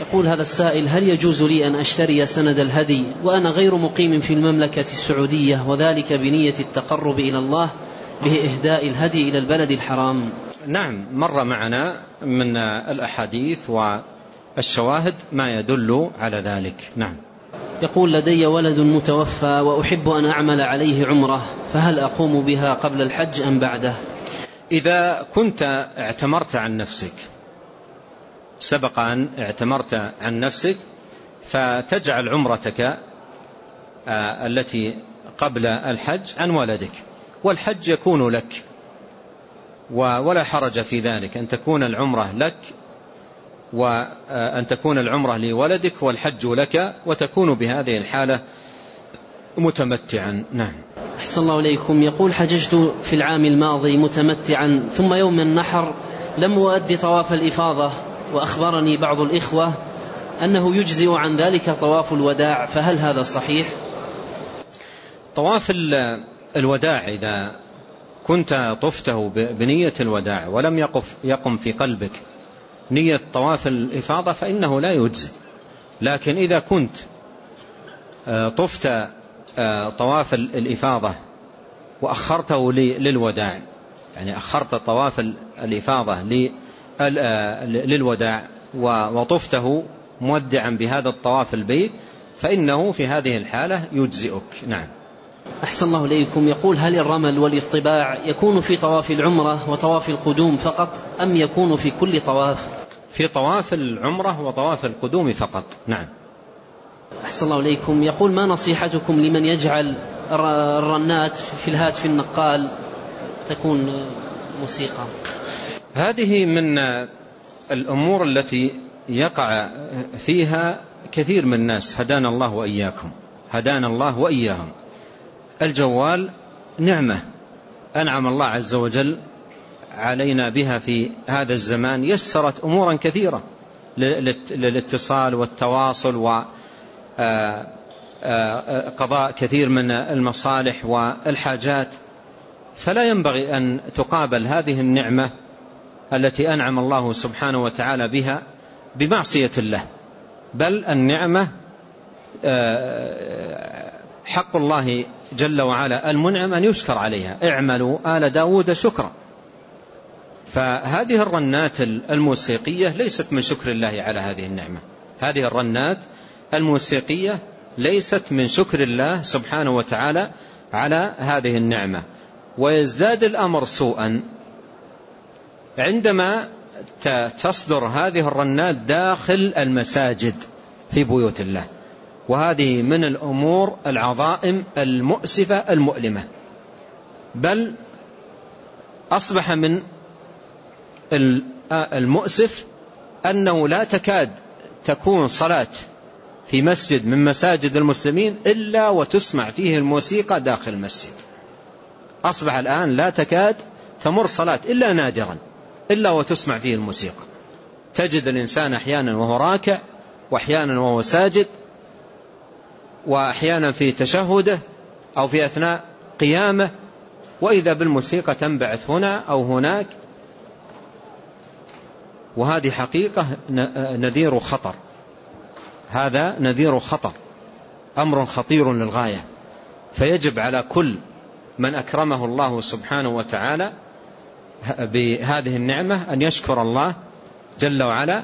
يقول هذا السائل هل يجوز لي أن أشتري سند الهدي وأنا غير مقيم في المملكة السعودية وذلك بنية التقرب إلى الله بإهداء الهدي إلى البلد الحرام؟ نعم مر معنا من الأحاديث والشواهد ما يدل على ذلك. نعم. يقول لدي ولد متوفى وأحب أن أعمل عليه عمرة فهل أقوم بها قبل الحج أم بعده؟ إذا كنت اعتمرت عن نفسك سبق أن اعتمرت عن نفسك فتجعل عمرتك آه، التي قبل الحج عن ولدك والحج يكون لك ولا حرج في ذلك أن تكون العمرة لك وأن تكون العمرة لولدك والحج لك وتكون بهذه الحالة متمتعا. نعم. أحسن الله إليكم. يقول حججت في العام الماضي متمتعا ثم يوم النحر لم أؤدي طواف الإفاضة. وأخبرني بعض الإخوة أنه يجزئ عن ذلك طواف الوداع فهل هذا صحيح؟ طواف الوداع إذا كنت طفته بنية الوداع ولم يقف يقم في قلبك نية طواف الإفاضة فإنه لا يجزي لكن إذا كنت آه، طفت آه، طواف الإفاضة وأخرته للوداع يعني أخرت طواف الإفاضة للوداع وطفته مودعا بهذا الطواف البيت فإنه في هذه الحالة يجزئك. نعم. أحسن الله إليكم. يقول هل الرمل والاطباع يكون في طواف العمرة وطواف القدوم فقط أم يكون في كل طواف؟ في طواف العمرة وطواف القدوم فقط. نعم. أحسن الله إليكم. يقول ما نصيحتكم لمن يجعل الرنات في الهاتف النقال؟ تكون موسيقى. هذه من الأمور التي يقع فيها كثير من الناس. هدانا الله وإياكم. هدانا الله وإياهم. الجوال نعمة. أنعم الله عز وجل علينا بها في هذا الزمان. يسرت أمورا كثيرة للاتصال والتواصل وقضاء آه، آه، كثير من المصالح والحاجات. فلا ينبغي أن تقابل هذه النعمة التي أنعم الله سبحانه وتعالى بها بمعصية الله. بل النعمة آه، حق الله جل وعلا المنعم أن يشكر عليها. اعملوا آل داود شكرا. فهذه الرنات الموسيقية ليست من شكر الله على هذه النعمة. هذه الرنات الموسيقية ليست من شكر الله سبحانه وتعالى على هذه النعمة. ويزداد الأمر سوءا عندما تصدر هذه الرنات داخل المساجد في بيوت الله. وهذه من الأمور العظائم المؤسفة المؤلمة. بل أصبح من المؤسف أنه لا تكاد تكون صلاة في مسجد من مساجد المسلمين إلا وتسمع فيه الموسيقى داخل المسجد. أصبح الآن لا تكاد تمر صلاة إلا نادرا. إلا وتسمع فيه الموسيقى. تجد الإنسان أحيانا وهو راكع وأحيانا وهو ساجد وأحيانا في تشهده أو في أثناء قيامه. وإذا بالموسيقى تنبعث هنا أو هناك وهذه حقيقة نذير خطر. هذا نذير خطر. أمر خطير للغاية. فيجب على كل من أكرمه الله سبحانه وتعالى بهذه النعمة أن يشكر الله جل وعلا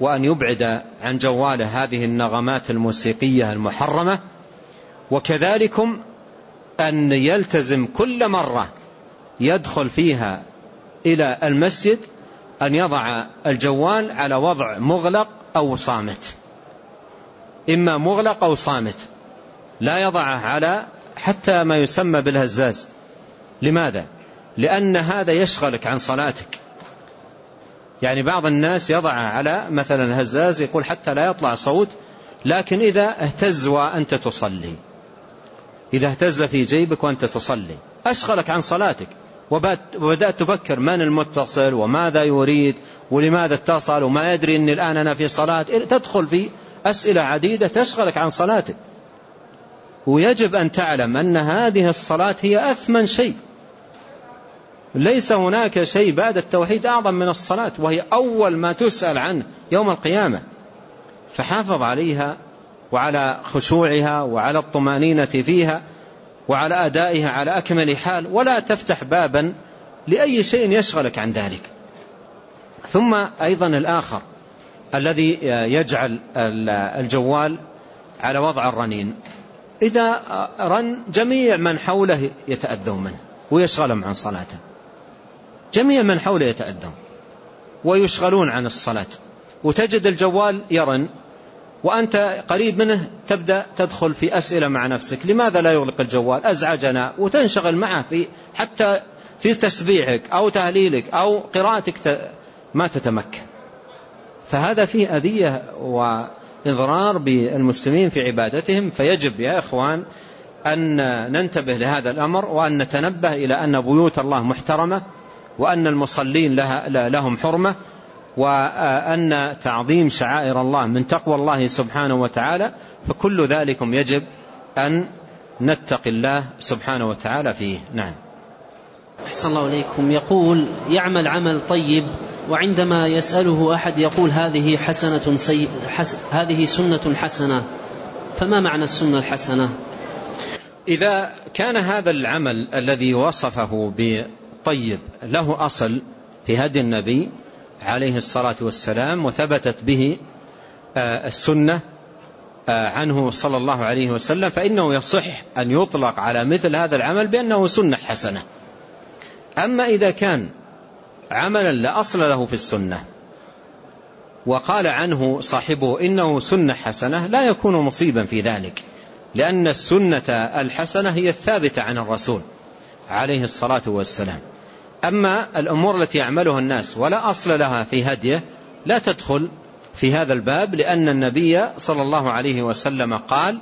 وأن يبعد عن جواله هذه النغمات الموسيقية المحرمة. وكذلكم أن يلتزم كل مرة يدخل فيها إلى المسجد أن يضع الجوال على وضع مغلق أو صامت. إما مغلق أو صامت. لا يضعه على حتى ما يسمى بالهزاز. لماذا؟ لأن هذا يشغلك عن صلاتك. يعني بعض الناس يضع على مثلا هزاز يقول حتى لا يطلع صوت لكن إذا اهتز وأنت تصلي إذا اهتز في جيبك وأنت تصلي أشغلك عن صلاتك. وبدأت تفكر من المتصل وماذا يريد ولماذا اتصل وما يدري أني الآن أنا في صلاة. تدخل في أسئلة عديدة تشغلك عن صلاتك. ويجب أن تعلم أن هذه الصلاة هي أثمن شيء. ليس هناك شيء بعد التوحيد أعظم من الصلاة وهي أول ما تسأل عنه يوم القيامة. فحافظ عليها وعلى خشوعها وعلى الطمأنينة فيها وعلى أدائها على أكمل حال ولا تفتح بابا لأي شيء يشغلك عن ذلك. ثم أيضا الآخر الذي يجعل الجوال على وضع الرنين. إذا رن جميع من حوله يتأذون منه ويشغلهم عن صلاته جميع من حوله يتأذون ويشغلون عن الصلاة. وتجد الجوال يرن وأنت قريب منه تبدأ تدخل في أسئلة مع نفسك. لماذا لا يغلق الجوال؟ أزعجنا. وتنشغل معه في حتى في تسبيحك أو تهليلك أو قراءتك ما تتمكن. فهذا فيه أذية وإضرار بالمسلمين في عبادتهم. فيجب يا إخوان أن ننتبه لهذا الأمر وأن نتنبه إلى أن بيوت الله محترمة. وأن المصلين لها لهم حرمة وأن تعظيم شعائر الله من تقوى الله سبحانه وتعالى فكل ذلك يجب أن نتقي الله سبحانه وتعالى فيه. نعم. أحسن الله إليكم. يقول يعمل عمل طيب وعندما يسأله أحد يقول هذه حسنة سي... حس... هذه سنة حسنة. فما معنى السنة الحسنة؟ إذا كان هذا العمل الذي وصفه بطيب له أصل في هدي النبي عليه الصلاة والسلام وثبتت به آه، السنة آه، عنه صلى الله عليه وسلم فإنه يصح أن يطلق على مثل هذا العمل بأنه سنة حسنة. أما إذا كان عملا لا أصل له في السنة وقال عنه صاحبه إنه سنة حسنة لا يكون مصيبا في ذلك لأن السنة الحسنة هي الثابتة عن الرسول عليه الصلاة والسلام. أما الأمور التي يعملها الناس ولا أصل لها في هديه لا تدخل في هذا الباب لأن النبي صلى الله عليه وسلم قال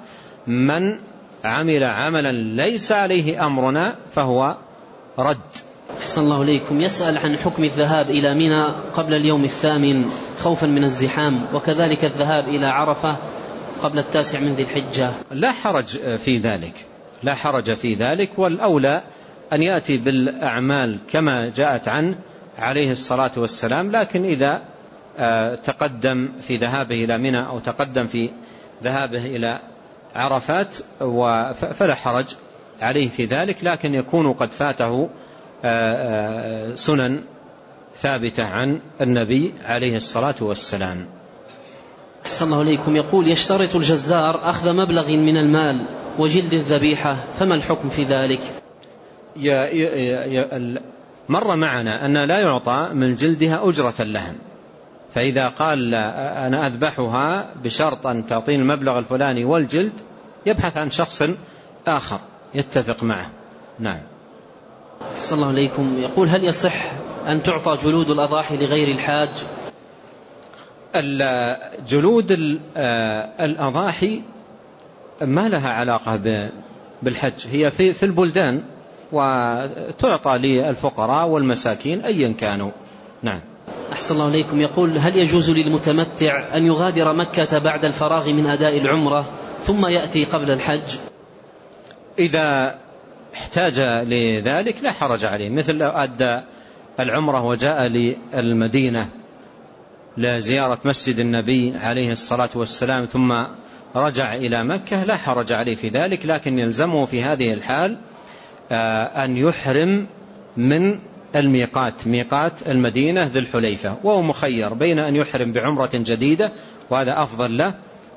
من عمل عملا ليس عليه أمرنا فهو رد. أحسن الله إليكم. يسأل عن حكم الذهاب إلى منى قبل اليوم الثامن خوفا من الزحام وكذلك الذهاب إلى عرفة قبل التاسع من ذي الحجة. لا حرج في ذلك لا حرج في ذلك والأولى أن يأتي بالأعمال كما جاءت عنه عليه الصلاة والسلام لكن إذا آه، تقدم في ذهابه إلى منى أو تقدم في ذهابه إلى عرفات فلا حرج عليه في ذلك لكن يكون قد فاته آه، آه، سنن ثابتة عن النبي عليه الصلاة والسلام. أحسن الله إليكم. يقول يشترط الجزار أخذ مبلغ من المال وجلد الذبيحة فما الحكم في ذلك؟ مر معنا أن لا يعطى من جلدها أجرة اللحم فإذا قال أنا أذبحها بشرط أن تعطيني المبلغ الفلاني والجلد يبحث عن شخص آخر يتفق معه. نعم. أحسن الله إليكم. يقول هل يصح أن تعطى جلود الأضاحي لغير الحاج؟ جلود آه، الأضاحي ما لها علاقة بالحج. هي في في البلدان وتعطى للفقراء والمساكين أيا كانوا. نعم. أحسن الله إليكم. يقول هل يجوز للمتمتع أن يغادر مكة بعد الفراغ من أداء العمرة ثم يأتي قبل الحج؟ إذا احتاج لذلك لا حرج عليه. مثل لو أدى العمرة وجاء للمدينة لزيارة مسجد النبي عليه الصلاة والسلام ثم رجع إلى مكة لا حرج عليه في ذلك لكن يلزمه في هذه الحال أن يحرم من الميقات ميقات المدينة ذي الحليفة وهو مخير بين أن يحرم بعمرة جديدة وهذا أفضل له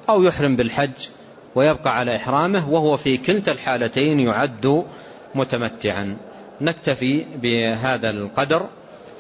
أو يحرم بالحج ويبقى على إحرامه وهو في كلتا الحالتين يعد متمتعا. نكتفي بهذا القدر.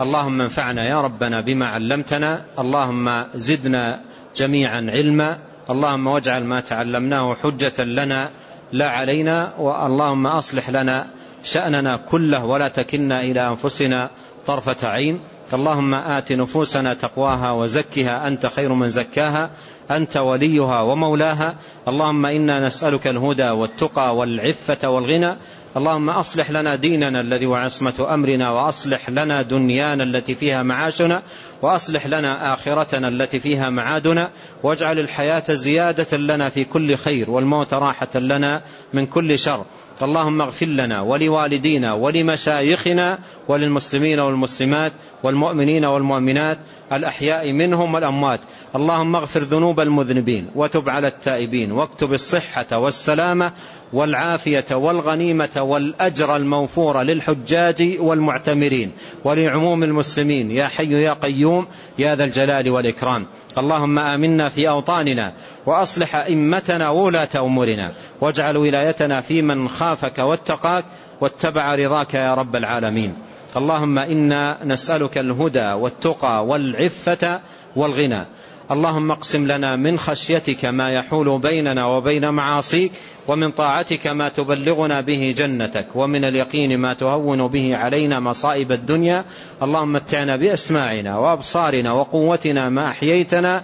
اللهم انفعنا يا ربنا بما علمتنا اللهم زدنا جميعا علما اللهم واجعل ما تعلمناه حجة لنا لا علينا واللهم أصلح لنا شأننا كله ولا تكلنا إلى أنفسنا طرفة عين. اللهم آت نفوسنا تقواها وزكها. أنت خير من زكاها. أنت وليها ومولاها. اللهم إنا نسألك الهدى والتقى والعفة والغنى. اللهم أصلح لنا ديننا الذي وعصمة أمرنا وأصلح لنا دنيانا التي فيها معاشنا وأصلح لنا آخرتنا التي فيها معادنا واجعل الحياة زيادة لنا في كل خير والموت راحة لنا من كل شر. اللهم اغفر لنا ولوالدينا ولمشايخنا وللمسلمين والمسلمات والمؤمنين والمؤمنات الأحياء منهم والأموات. اللهم اغفر ذنوب المذنبين وتب على التائبين واكتب الصحة والسلامة والعافية والغنيمة والأجر الموفور للحجاج والمعتمرين ولعموم المسلمين. يا حي يا قيوم يا ذا الجلال والإكرام. اللهم آمنا في أوطاننا وأصلح أئمتنا وولاة أمورنا واجعل ولايتنا في من خافك واتقاك واتبع رضاك يا رب العالمين. اللهم إنا نسألك الهدى والتقى والعفة والغنى. اللهم اقسم لنا من خشيتك ما يحول بيننا وبين معاصيك ومن طاعتك ما تبلغنا به جنتك ومن اليقين ما تهون به علينا مصائب الدنيا. اللهم متعنا بأسماعنا وأبصارنا وقوتنا ما أحييتنا.